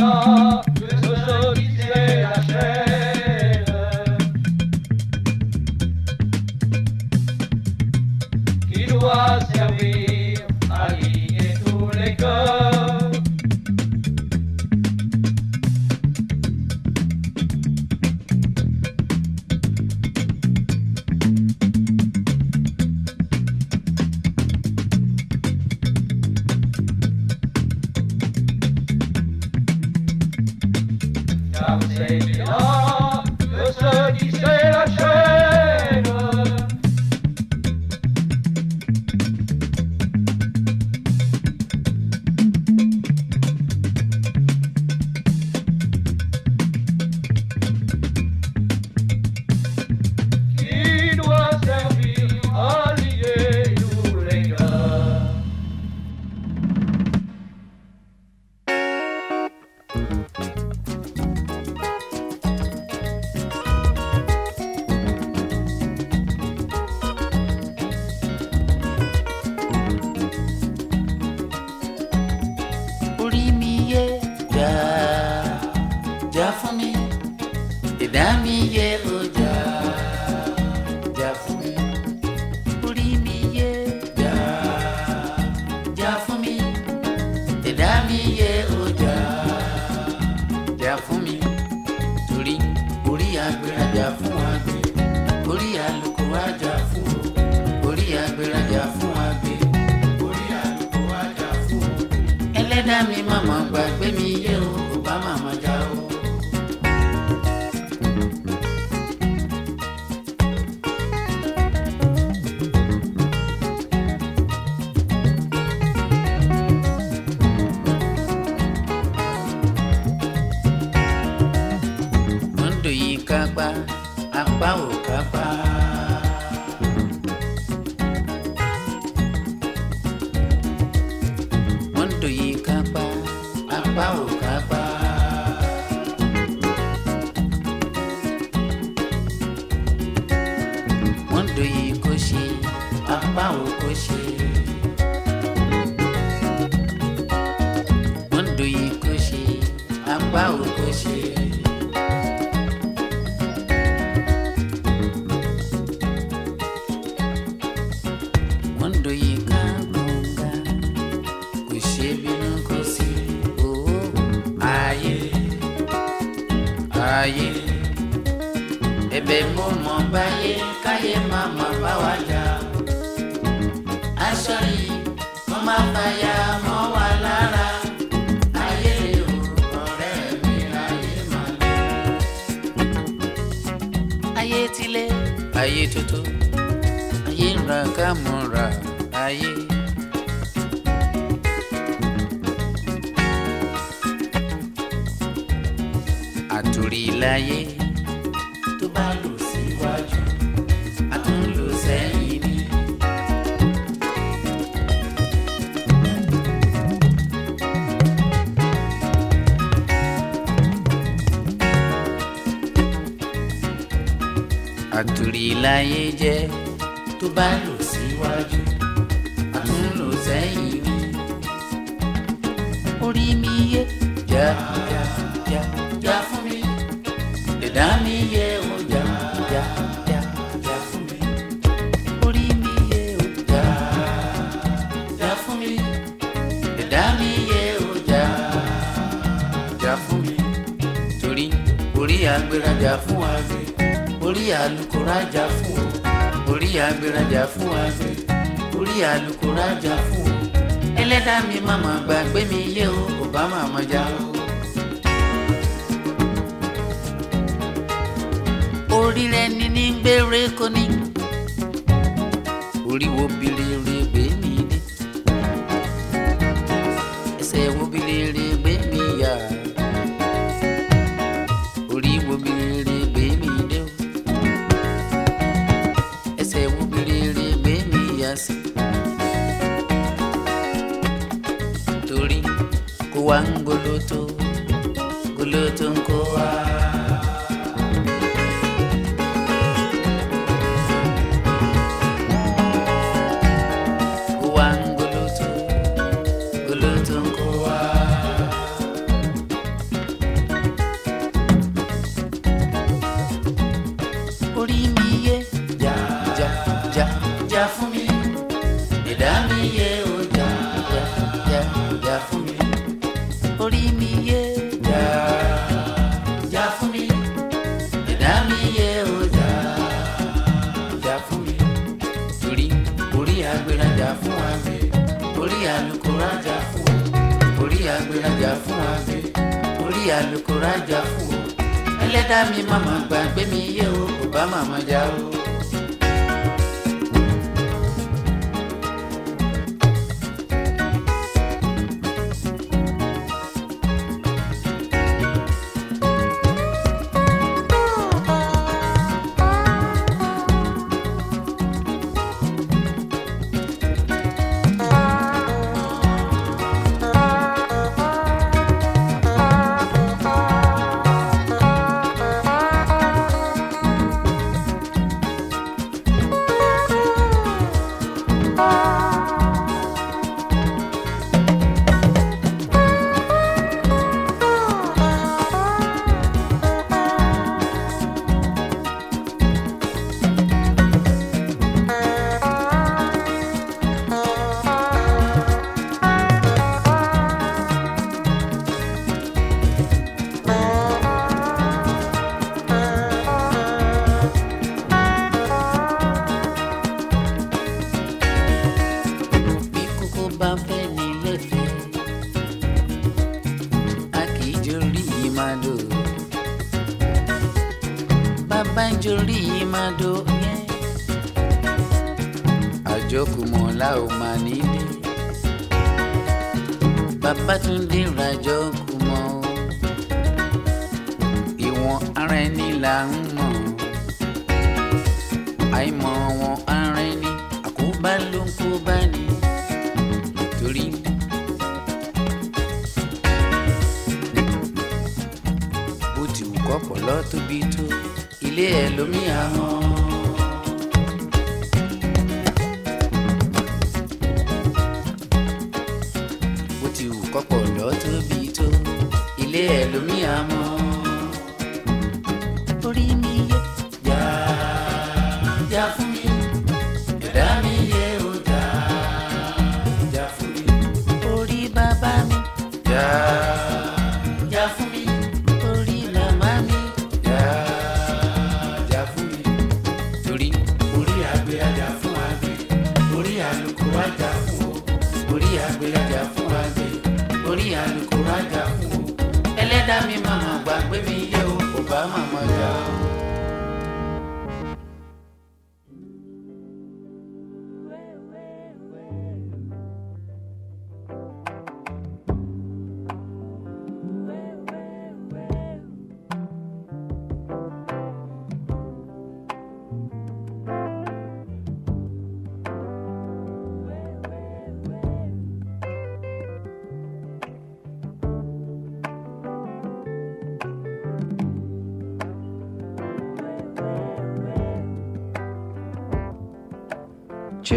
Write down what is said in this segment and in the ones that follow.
ਗਾ ajá fún agbe orí àlùkò ajá ẹlẹ́dàá mi màmá gbàgbé mi yé. láyé jẹ́. Tó bá lò alukuraja fún o orí agbèrajà fún wa gbé orí alukuraja fún o ẹlẹ́dà mi gbàgbé mi yé o ọba màmá já o. orí rẹ ni ní gbére kò ní orí wo bìrì rẹ. bá fẹ́ ní lóde. A kì í jorí yìí máa dò bàbá jorí yìí máa dò yẹn. Àjọkùmọ̀ la ò máa nílé Babátúndé ràjọkùmọ̀ ìwọ̀n ara ẹni là ń. ibi tó ilé ẹ̀ lómi àhán. bó ti wù kọ́pọ̀ ọ̀dọ́ tóbi tó ilé ẹ̀ lómi àmọ́.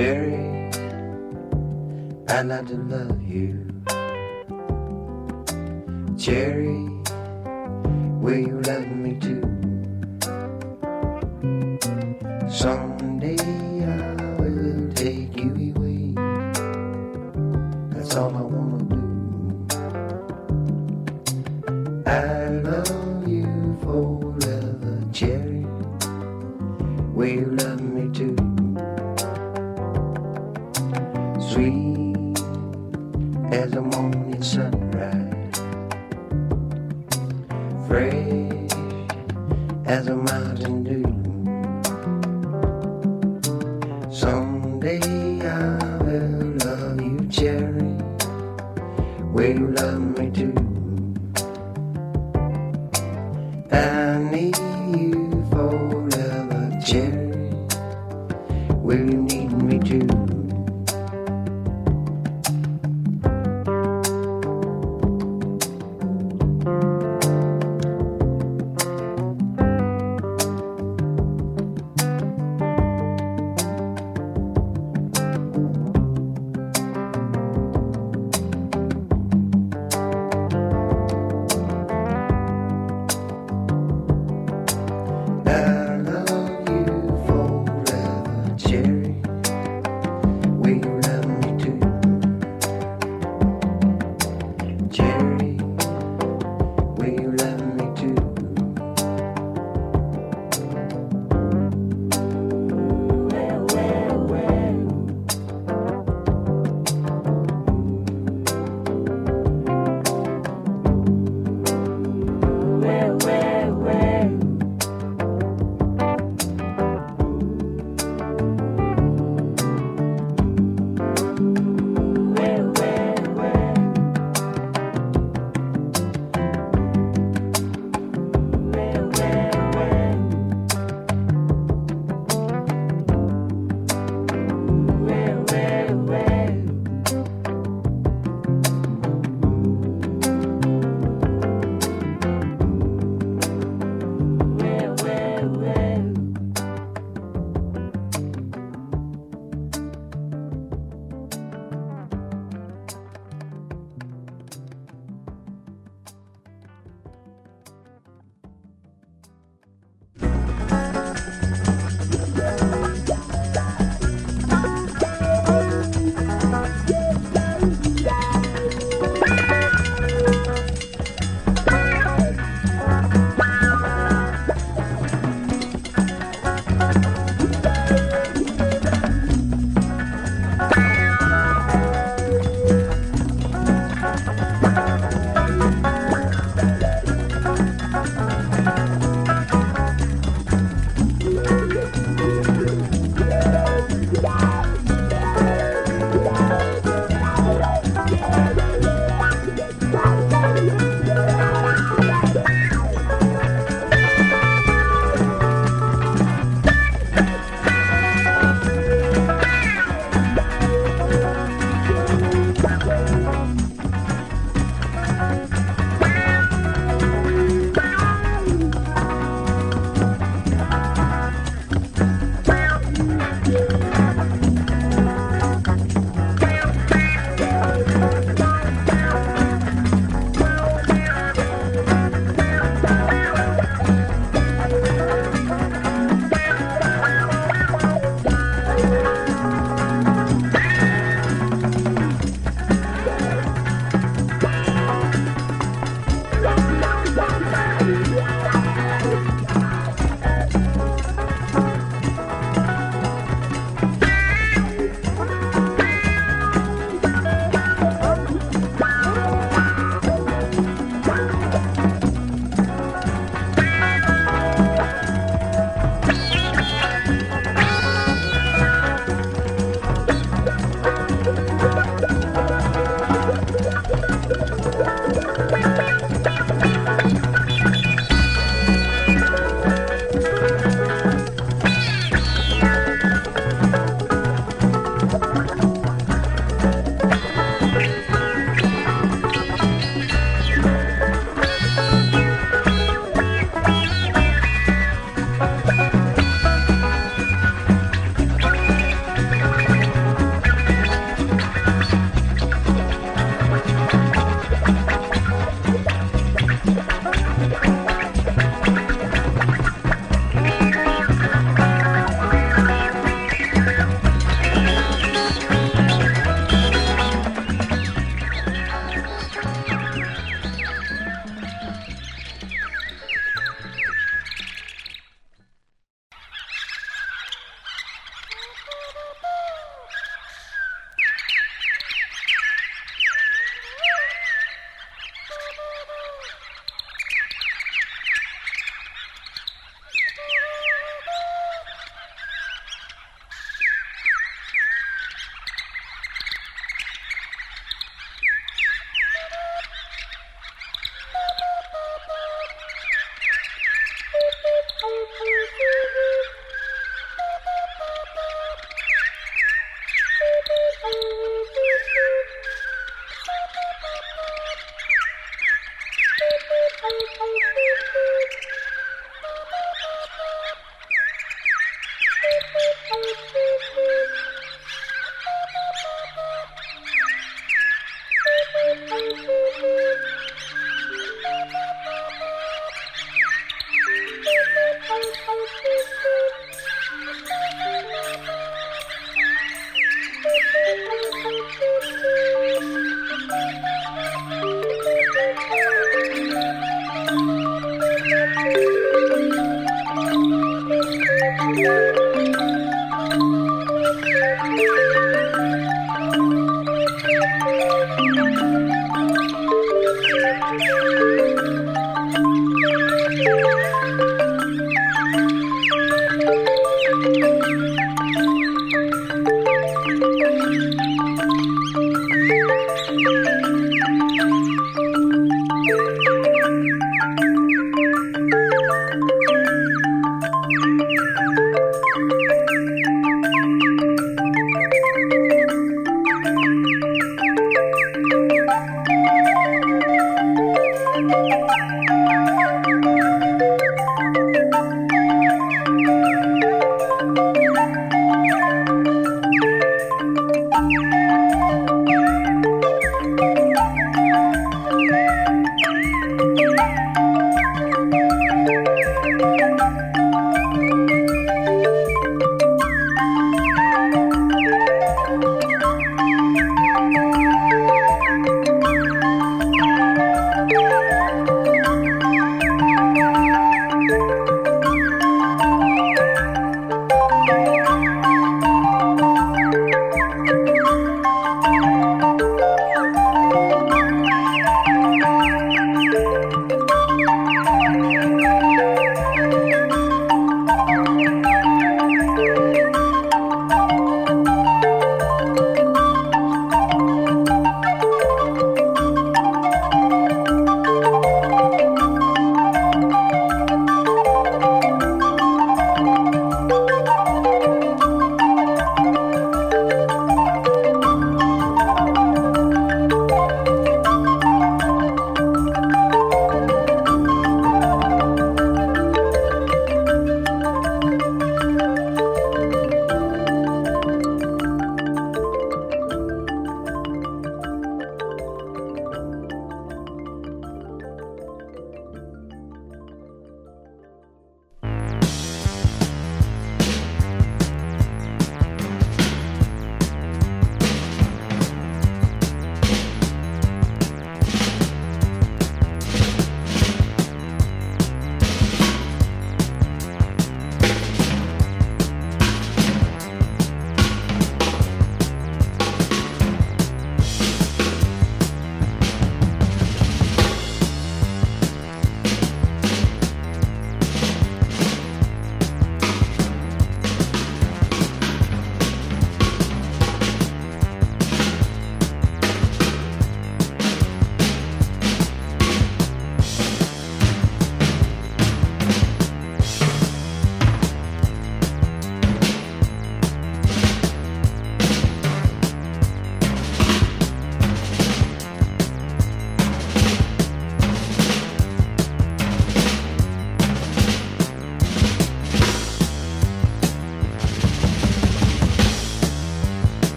Jerry, I like to love you. Jerry, will you love me too? Some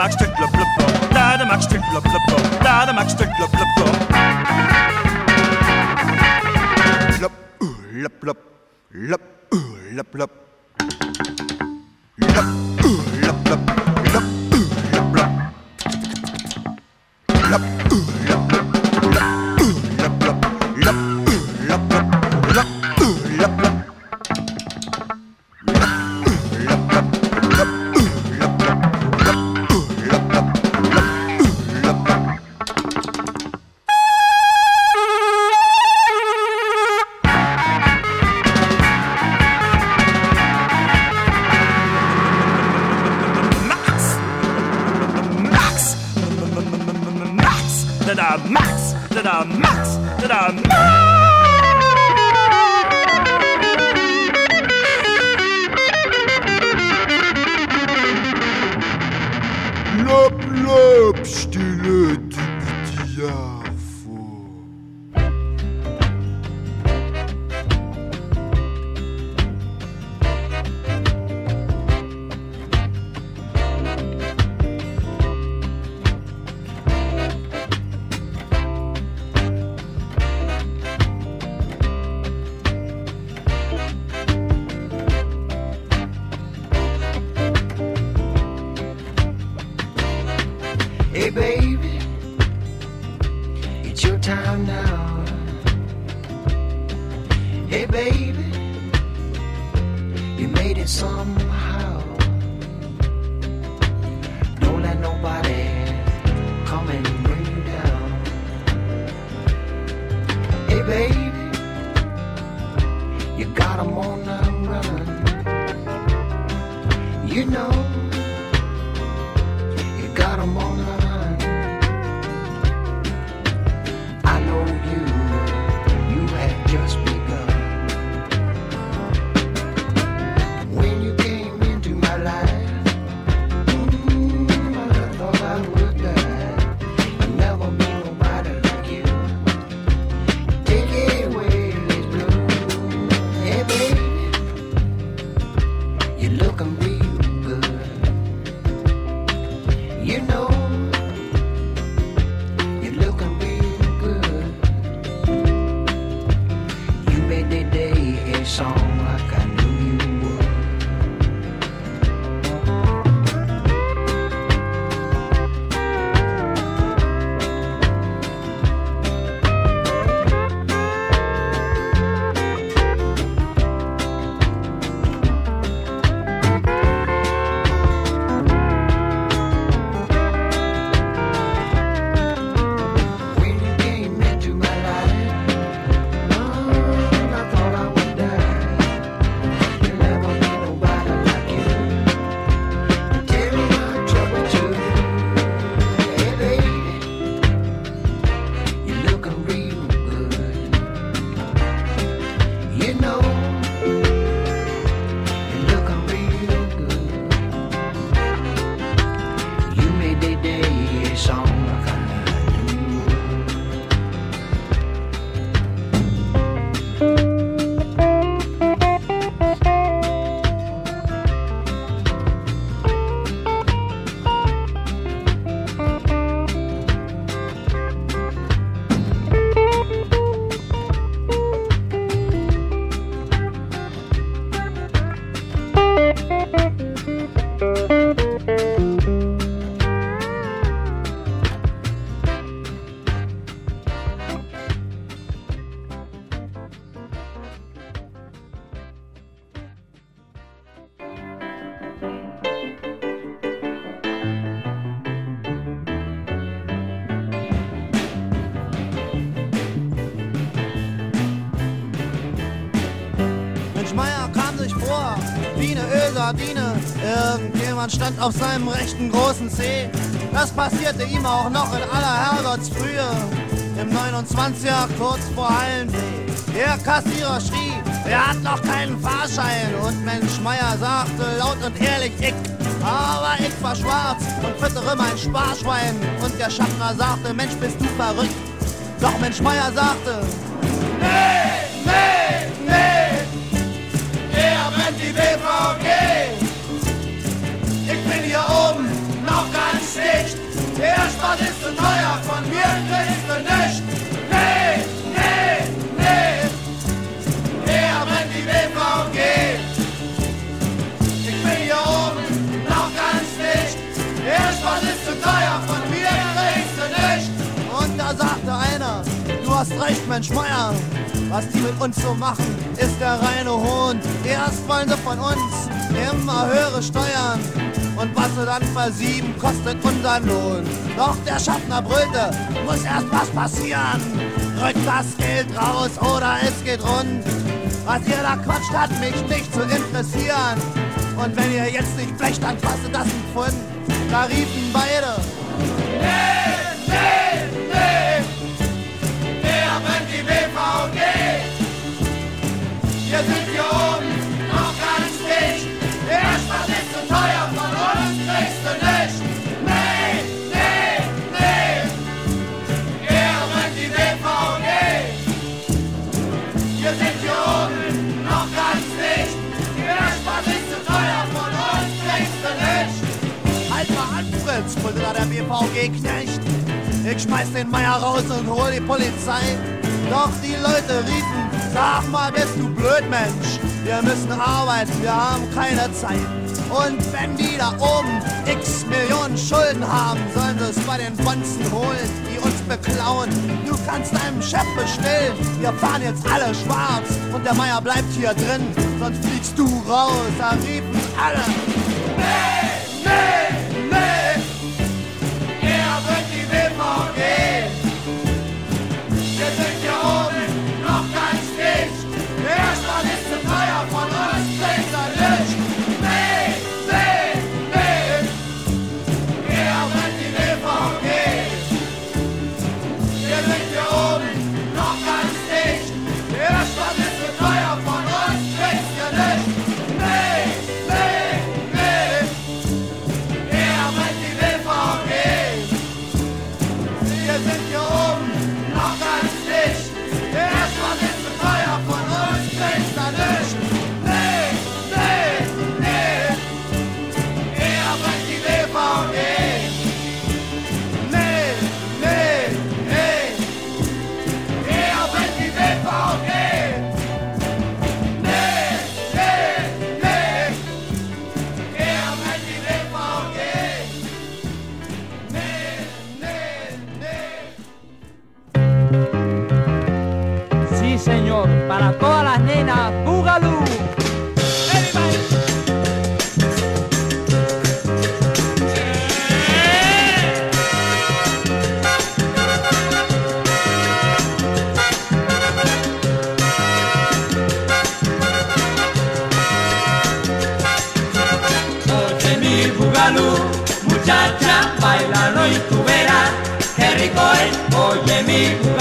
Max Trick Blub Blub Blub. Da der Max Trick Blub Blub Blub. Da der Max Trick Blub Blub Blub. Blub, uh, blub, blub. Blub, uh, blub, blub. You made it somehow. Don't let nobody come and bring you down. Hey, baby, you got them on the run. You know. auf seinem rechten großen Zeh. Das passierte ihm auch noch in aller Herrgottsfrühe, im 29er kurz vor Hallensee. Der Kassierer schrie, er hat noch keinen Fahrschein. Und Mensch Meier sagte laut und ehrlich, ich, aber ich war schwarz und füttere mein Sparschwein. Und der Schaffner sagte, Mensch, bist du verrückt. Doch Mensch Meier sagte, nee! Hast recht, Mensch Meier. Was die mit uns so machen, ist der reine Hohn. Erst wollen sie von uns immer höhere Steuern. Und was sie dann versieben, kostet unseren Lohn. Doch der Schaffner brüllte, muss erst was passieren. Rückt das Geld raus oder es geht rund. Was ihr da quatscht, hat mich nicht zu interessieren. Und wenn ihr jetzt nicht flecht, dann kostet das ein Pfund. Da riefen beide. Nee, Da der BVG-Knecht. Ich schmeiß den Meier raus und hol die Polizei. Doch die Leute riefen, sag mal, bist du blöd, Mensch. Wir müssen arbeiten, wir haben keine Zeit. Und wenn die da oben x Millionen Schulden haben, sollen sie es bei den Bonzen holen, die uns beklauen. Du kannst deinem Chef bestellen, wir fahren jetzt alle schwarz. Und der Meier bleibt hier drin, sonst fliegst du raus. Da riefen alle. Nee,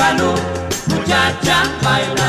bugalú, muchacha, bailalo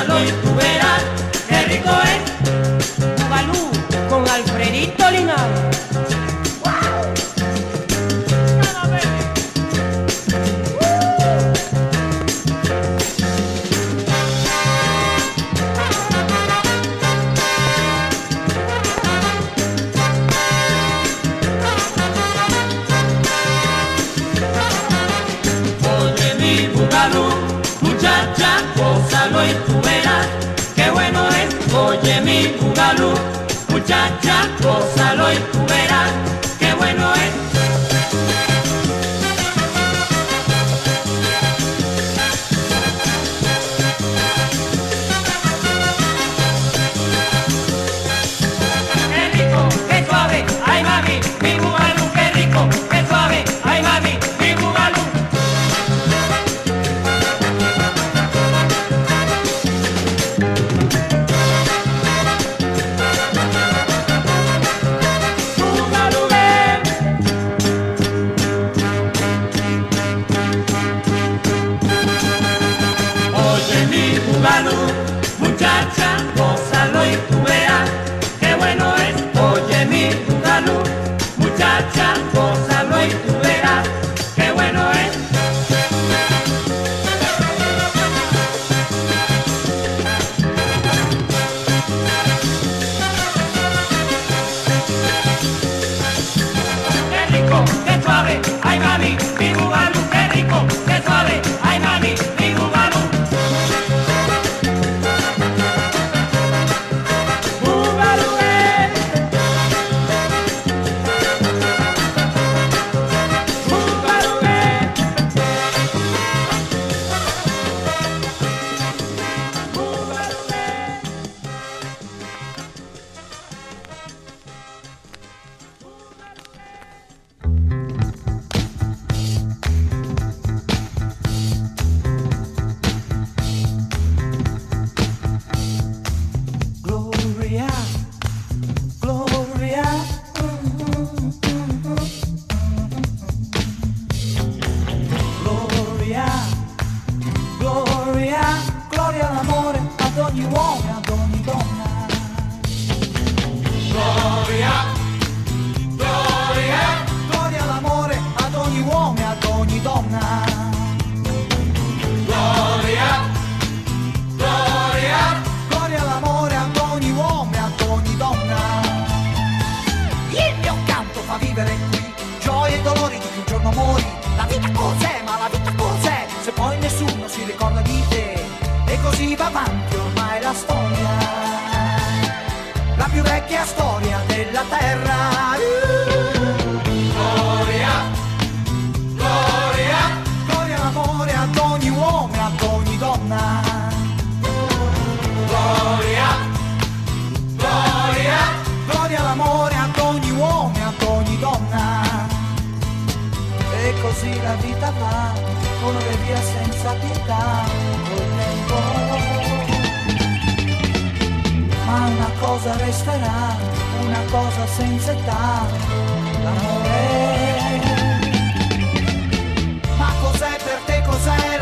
così la vita va, corre via senza pietà col tempo. Ma una cosa resterà, una cosa senza età, l'amore. Ma cos'è per te, cos'è?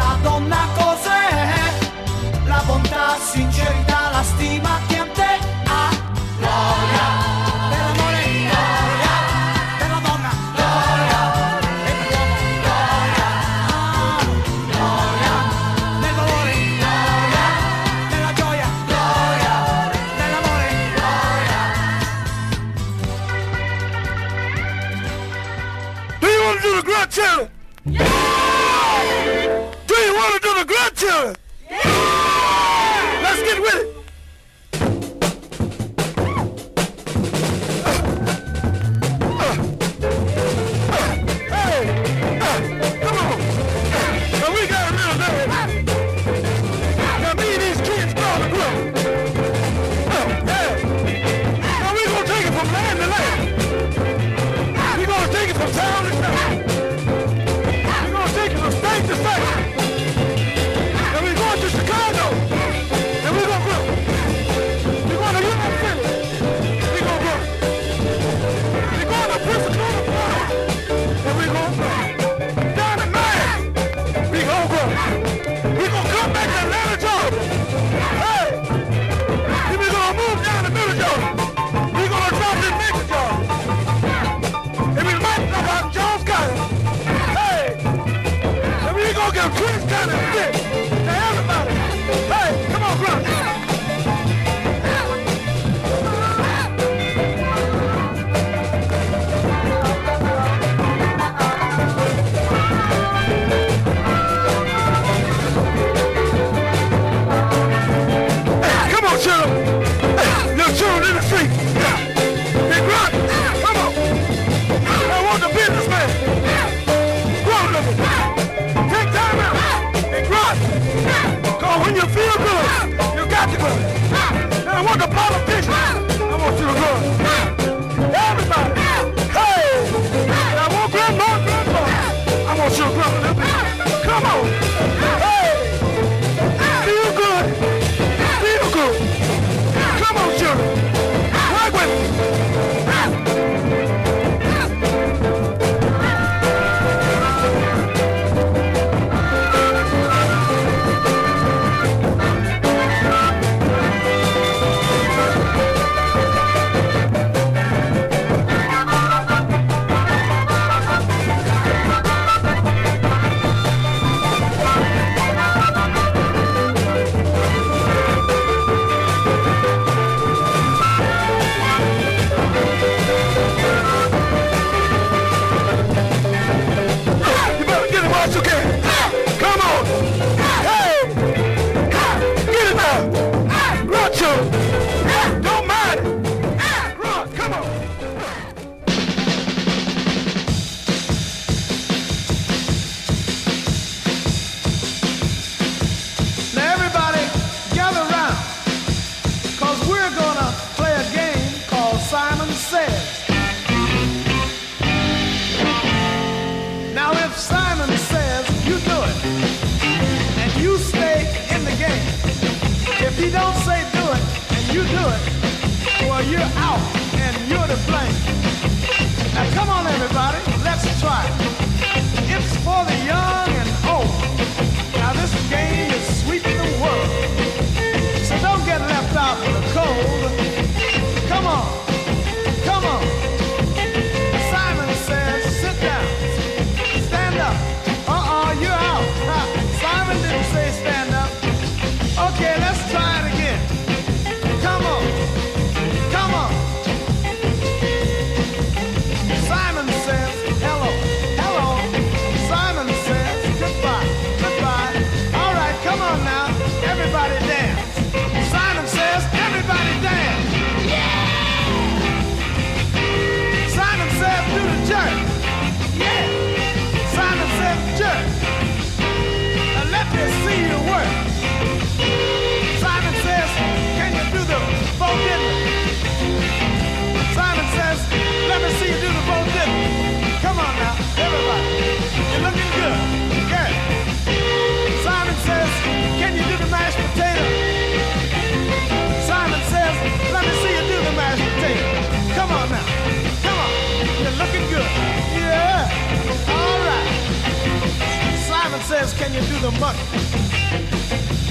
Says, can you do the monkey?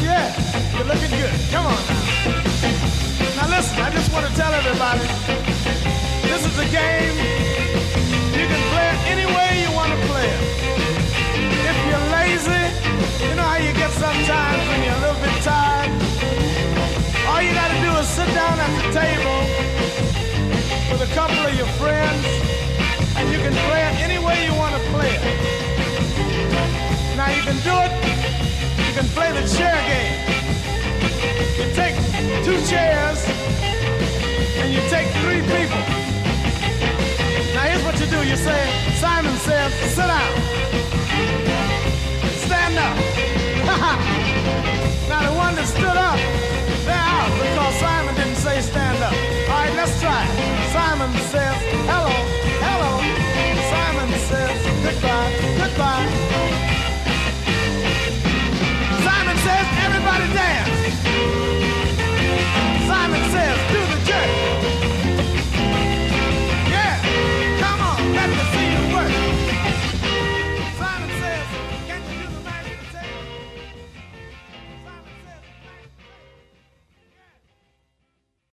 Yeah, you're looking good. Come on now. Now listen, I just want to tell everybody, this is a game. You can play it any way you want to play it. If you're lazy, you know how you get sometimes when you're a little bit tired. All you gotta do is sit down at the table with a couple of your friends, and you can play it any way you want to play it. Now you can do it. You can play the chair game. You take two chairs and you take three people. Now here's what you do. You say, Simon says, sit down. Stand up. now the one that stood up, they're out because Simon didn't say stand up. All right, let's try it. Simon says, hello, hello. Simon says, goodbye, goodbye. Everybody dance.